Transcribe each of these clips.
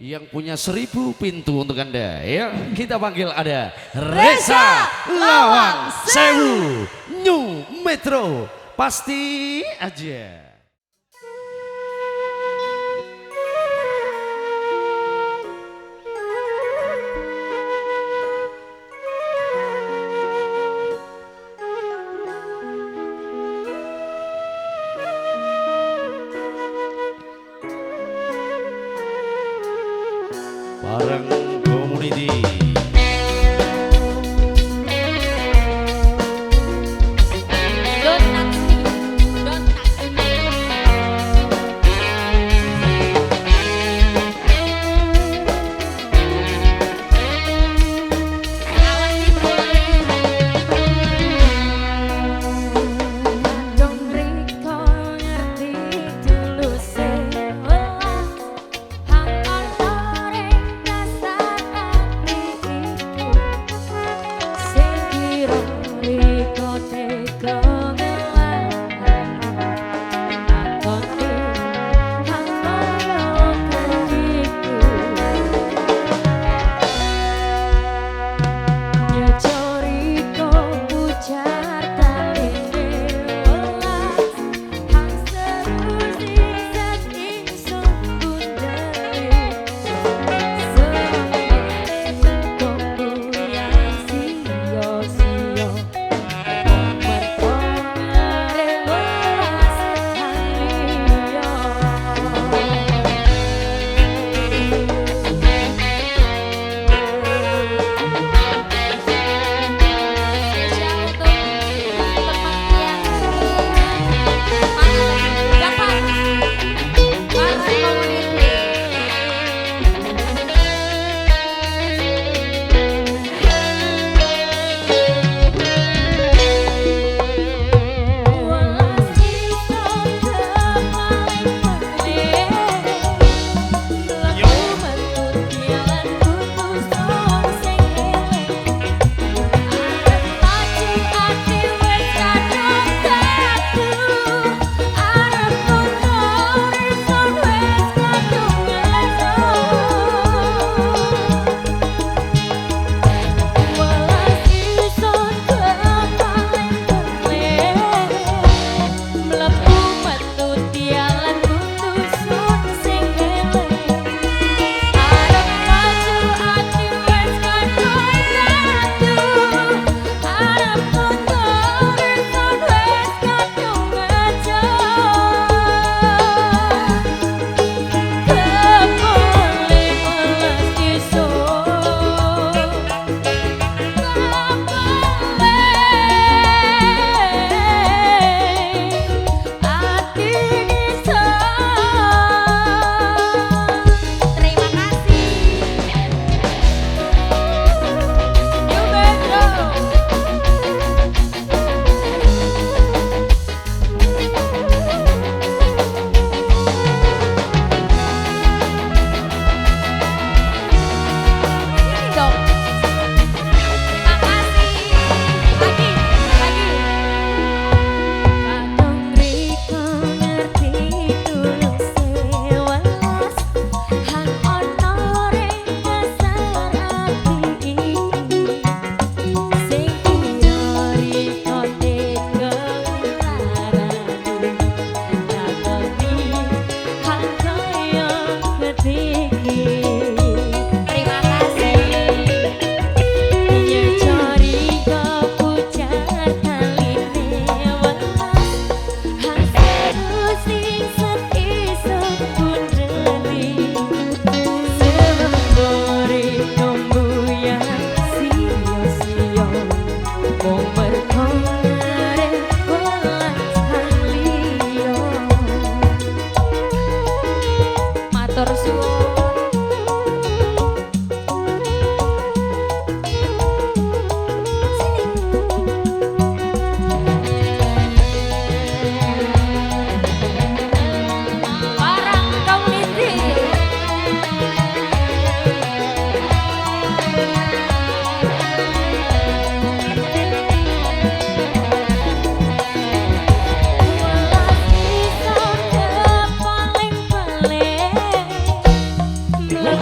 yang punya seribu pintu untuk Anda. Ya, kita panggil ada Reza Lawang Sewu New Metro. Pasti aja. 마랑 고물이디.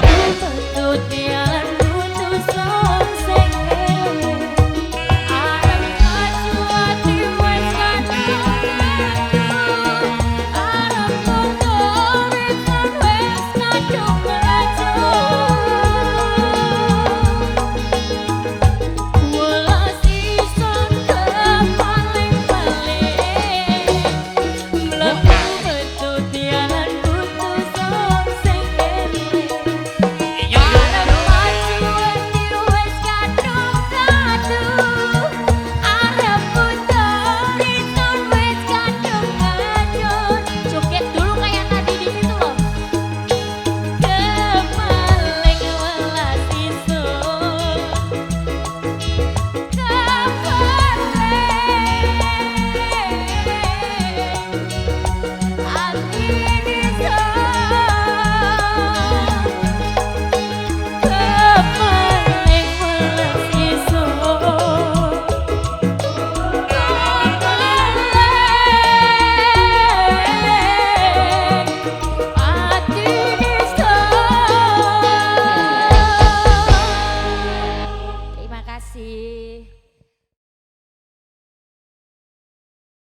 Tutup dia